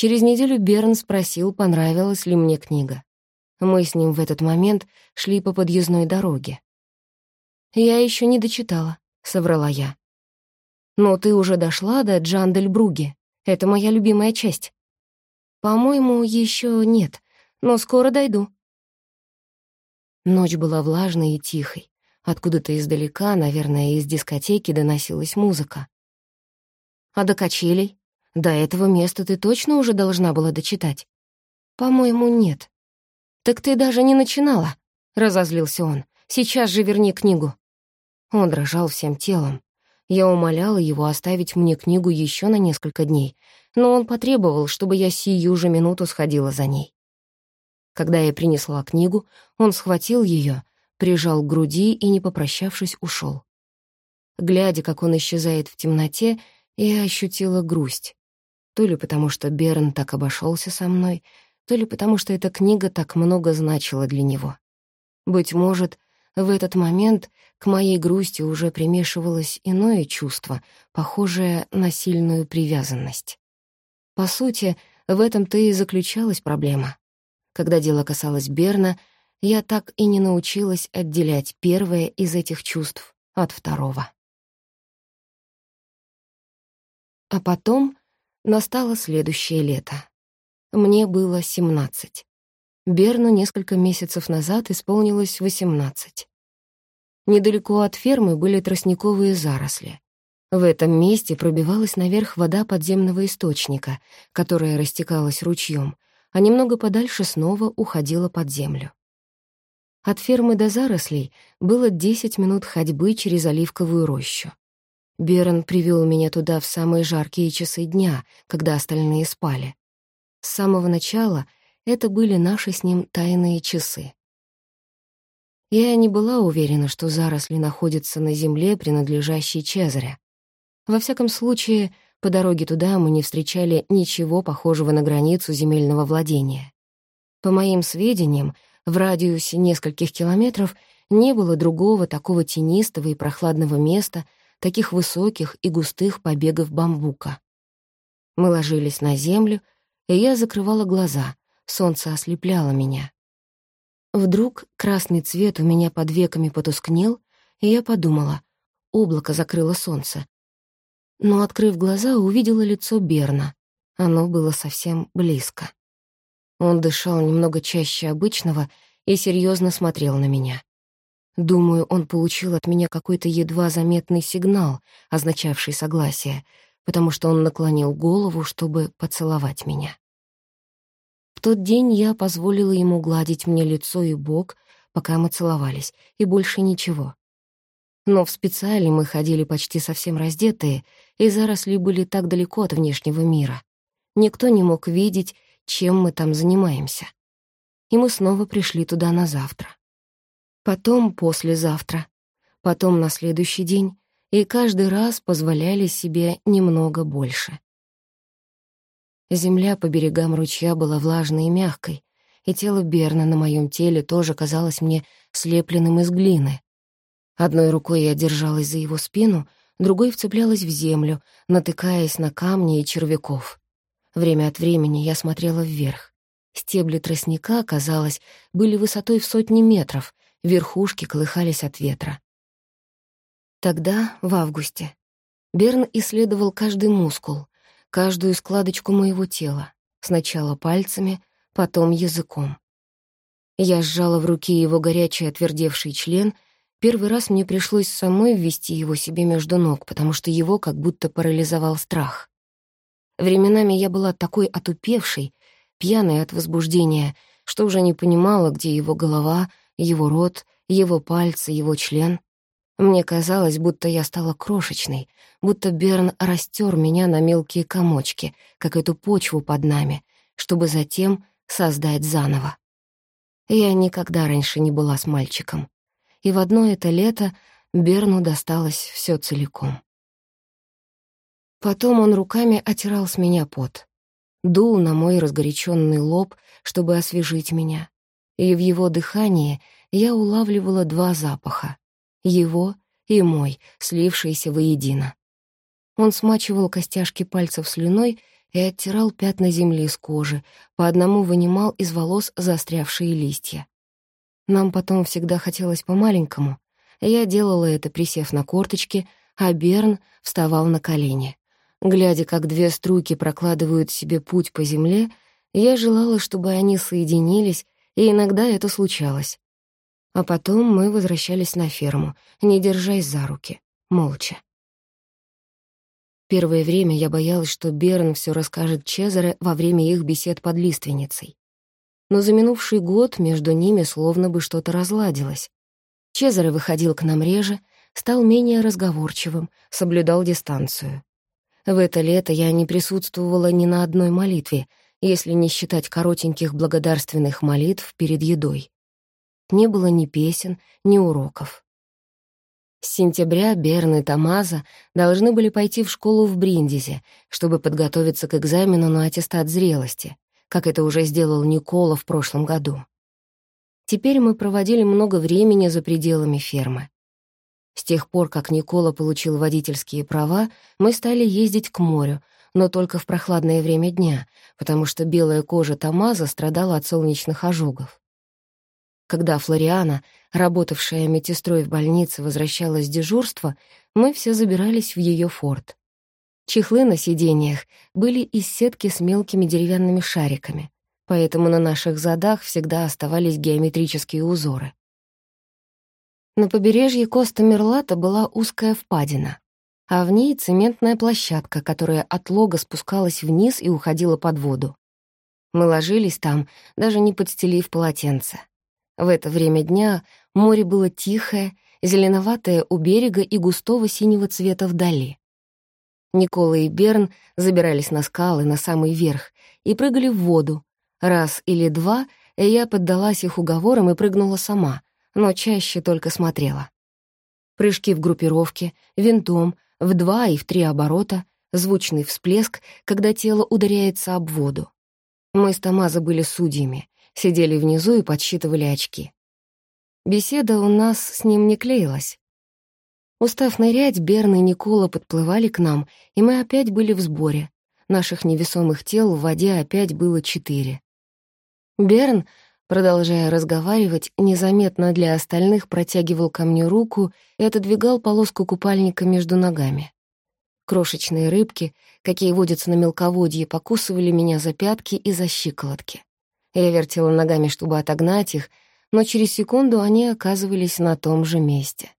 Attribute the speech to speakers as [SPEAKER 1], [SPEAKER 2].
[SPEAKER 1] Через неделю Берн спросил, понравилась ли мне книга. Мы с ним в этот момент шли по подъездной дороге. «Я еще не дочитала», — соврала я. «Но ты уже дошла до Джандельбруги. Это моя любимая часть». «По-моему, еще нет, но скоро дойду». Ночь была влажной и тихой. Откуда-то издалека, наверное, из дискотеки доносилась музыка. «А до качелей? До этого места ты точно уже должна была дочитать?» «По-моему, нет». «Так ты даже не начинала», — разозлился он. «Сейчас же верни книгу». Он дрожал всем телом. Я умоляла его оставить мне книгу еще на несколько дней, но он потребовал, чтобы я сию же минуту сходила за ней. Когда я принесла книгу, он схватил ее, прижал к груди и, не попрощавшись, ушел. Глядя, как он исчезает в темноте, я ощутила грусть. То ли потому, что Берн так обошелся со мной, то ли потому, что эта книга так много значила для него. Быть может, в этот момент к моей грусти уже примешивалось иное чувство, похожее на сильную привязанность. По сути, в этом-то и заключалась проблема. Когда дело касалось Берна, я так и не научилась отделять первое из этих чувств от второго. А потом настало следующее лето. Мне было семнадцать. Берну несколько месяцев назад исполнилось восемнадцать. Недалеко от фермы были тростниковые заросли. В этом месте пробивалась наверх вода подземного источника, которая растекалась ручьем, а немного подальше снова уходила под землю. От фермы до зарослей было 10 минут ходьбы через оливковую рощу. Берн привел меня туда в самые жаркие часы дня, когда остальные спали. С самого начала это были наши с ним тайные часы. Я не была уверена, что заросли находятся на земле, принадлежащей Чезаря. Во всяком случае, по дороге туда мы не встречали ничего похожего на границу земельного владения. По моим сведениям, в радиусе нескольких километров не было другого такого тенистого и прохладного места, таких высоких и густых побегов бамбука. Мы ложились на землю, и я закрывала глаза, солнце ослепляло меня. Вдруг красный цвет у меня под веками потускнел, и я подумала, облако закрыло солнце. Но, открыв глаза, увидела лицо Берна. Оно было совсем близко. Он дышал немного чаще обычного и серьезно смотрел на меня. Думаю, он получил от меня какой-то едва заметный сигнал, означавший согласие, потому что он наклонил голову, чтобы поцеловать меня. В тот день я позволила ему гладить мне лицо и бок, пока мы целовались, и больше ничего. Но в специале мы ходили почти совсем раздетые, и заросли были так далеко от внешнего мира. Никто не мог видеть, чем мы там занимаемся. И мы снова пришли туда на завтра. Потом послезавтра, потом на следующий день, и каждый раз позволяли себе немного больше. Земля по берегам ручья была влажной и мягкой, и тело Берна на моем теле тоже казалось мне слепленным из глины. Одной рукой я держалась за его спину, другой вцеплялась в землю, натыкаясь на камни и червяков. Время от времени я смотрела вверх. Стебли тростника, казалось, были высотой в сотни метров, верхушки колыхались от ветра. Тогда, в августе, Берн исследовал каждый мускул, каждую складочку моего тела, сначала пальцами, потом языком. Я сжала в руке его горячий отвердевший член, первый раз мне пришлось самой ввести его себе между ног, потому что его как будто парализовал страх. Временами я была такой отупевшей, пьяной от возбуждения, что уже не понимала, где его голова, его рот, его пальцы, его член. Мне казалось, будто я стала крошечной, будто Берн растер меня на мелкие комочки, как эту почву под нами, чтобы затем создать заново. Я никогда раньше не была с мальчиком. И в одно это лето Берну досталось все целиком. Потом он руками отирал с меня пот. Дул на мой разгоряченный лоб, чтобы освежить меня. И в его дыхании я улавливала два запаха — его и мой, слившиеся воедино. Он смачивал костяшки пальцев слюной и оттирал пятна земли с кожи, по одному вынимал из волос застрявшие листья. Нам потом всегда хотелось по-маленькому. Я делала это, присев на корточки, а Берн вставал на колени. Глядя, как две струйки прокладывают себе путь по земле, я желала, чтобы они соединились, и иногда это случалось. А потом мы возвращались на ферму, не держась за руки, молча. Первое время я боялась, что Берн все расскажет Чезаре во время их бесед под лиственницей. Но за минувший год между ними словно бы что-то разладилось. Чезаре выходил к нам реже, стал менее разговорчивым, соблюдал дистанцию. В это лето я не присутствовала ни на одной молитве, если не считать коротеньких благодарственных молитв перед едой. Не было ни песен, ни уроков. С сентября Берн и Тамаза должны были пойти в школу в Бриндизе, чтобы подготовиться к экзамену на аттестат зрелости, как это уже сделал Никола в прошлом году. Теперь мы проводили много времени за пределами фермы. С тех пор, как Никола получил водительские права, мы стали ездить к морю, но только в прохладное время дня, потому что белая кожа Тамаза страдала от солнечных ожогов. Когда Флориана, работавшая медсестрой в больнице, возвращалась с дежурства, мы все забирались в ее форт. Чехлы на сиденьях были из сетки с мелкими деревянными шариками, поэтому на наших задах всегда оставались геометрические узоры. На побережье Коста Мерлата была узкая впадина, а в ней цементная площадка, которая от лога спускалась вниз и уходила под воду. Мы ложились там, даже не подстелив полотенце. В это время дня море было тихое, зеленоватое у берега и густого синего цвета вдали. Никола и Берн забирались на скалы на самый верх и прыгали в воду. Раз или два я поддалась их уговорам и прыгнула сама, но чаще только смотрела. Прыжки в группировке, винтом, в два и в три оборота, звучный всплеск, когда тело ударяется об воду. Мы с Томазо были судьями, сидели внизу и подсчитывали очки. Беседа у нас с ним не клеилась. Устав нырять, Берн и Никола подплывали к нам, и мы опять были в сборе. Наших невесомых тел в воде опять было четыре. Берн Продолжая разговаривать, незаметно для остальных протягивал ко мне руку и отодвигал полоску купальника между ногами. Крошечные рыбки, какие водятся на мелководье, покусывали меня за пятки и за щиколотки. Я вертела ногами, чтобы отогнать их, но через секунду они оказывались на том же месте.